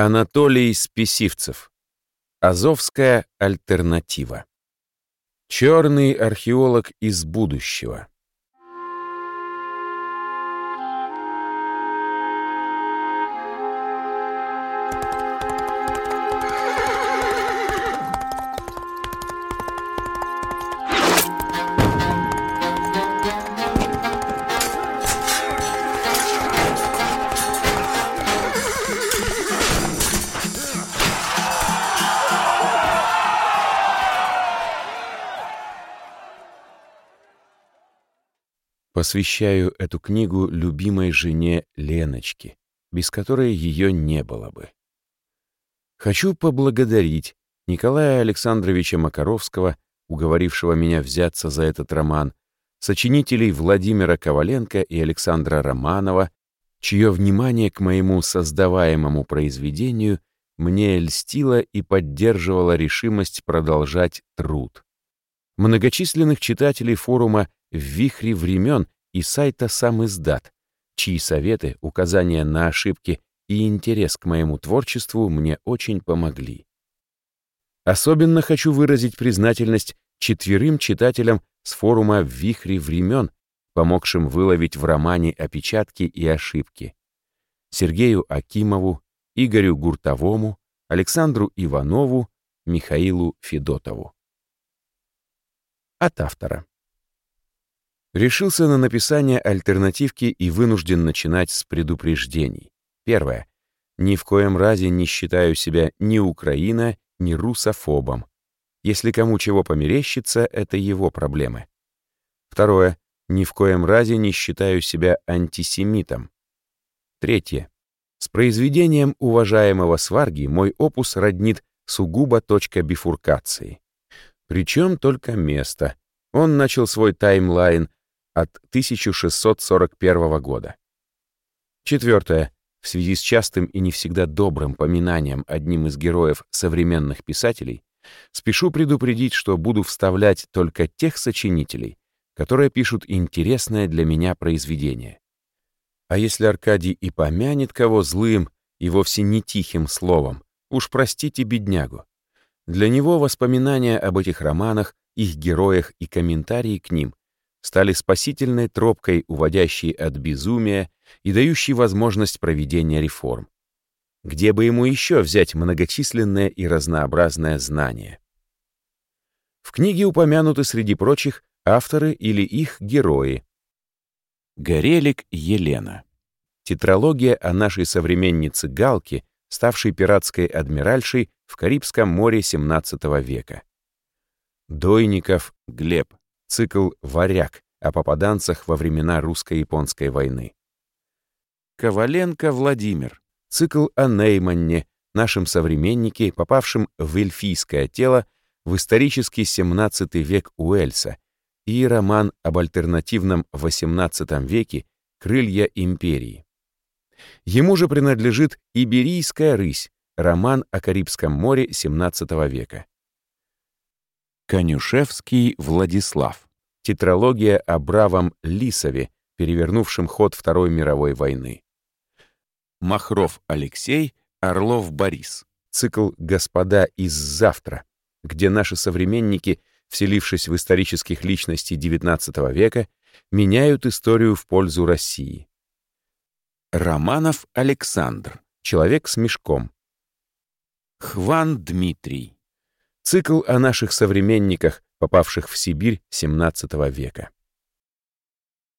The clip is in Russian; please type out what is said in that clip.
Анатолий Списивцев. Азовская альтернатива. Черный археолог из будущего. Посвящаю эту книгу любимой жене Леночке, без которой ее не было бы. Хочу поблагодарить Николая Александровича Макаровского, уговорившего меня взяться за этот роман, сочинителей Владимира Коваленко и Александра Романова, чье внимание к моему создаваемому произведению мне льстило и поддерживало решимость продолжать труд. Многочисленных читателей форума в вихре времен и сайта «Сам издат», чьи советы, указания на ошибки и интерес к моему творчеству мне очень помогли. Особенно хочу выразить признательность четверым читателям с форума «В вихре времен», помогшим выловить в романе опечатки и ошибки. Сергею Акимову, Игорю Гуртовому, Александру Иванову, Михаилу Федотову. От автора. Решился на написание альтернативки и вынужден начинать с предупреждений. Первое. Ни в коем разе не считаю себя ни Украина, ни русофобом. Если кому чего померещится, это его проблемы. Второе. Ни в коем разе не считаю себя антисемитом. Третье. С произведением уважаемого Сварги мой опус роднит сугубо точка бифуркации. Причем только место. Он начал свой таймлайн от 1641 года. Четвертое. В связи с частым и не всегда добрым поминанием одним из героев современных писателей, спешу предупредить, что буду вставлять только тех сочинителей, которые пишут интересное для меня произведение. А если Аркадий и помянет кого злым и вовсе не тихим словом, уж простите беднягу. Для него воспоминания об этих романах, их героях и комментарии к ним стали спасительной тропкой, уводящей от безумия и дающей возможность проведения реформ. Где бы ему еще взять многочисленное и разнообразное знание? В книге упомянуты среди прочих авторы или их герои. Горелик Елена. Тетралогия о нашей современнице Галке, ставшей пиратской адмиральшей в Карибском море XVII века. Дойников Глеб. Цикл «Варяг» о попаданцах во времена русско-японской войны. Коваленко Владимир. Цикл о Нейманне, нашем современнике, попавшем в эльфийское тело в исторический 17 век Уэльса, и роман об альтернативном XVIII веке «Крылья империи». Ему же принадлежит «Иберийская рысь», роман о Карибском море XVII века. Конюшевский Владислав. Тетралогия о бравом Лисове, перевернувшем ход Второй мировой войны. Махров Алексей, Орлов Борис. Цикл «Господа из завтра», где наши современники, вселившись в исторических личностей XIX века, меняют историю в пользу России. Романов Александр. Человек с мешком. Хван Дмитрий. Цикл о наших современниках, попавших в Сибирь XVII века.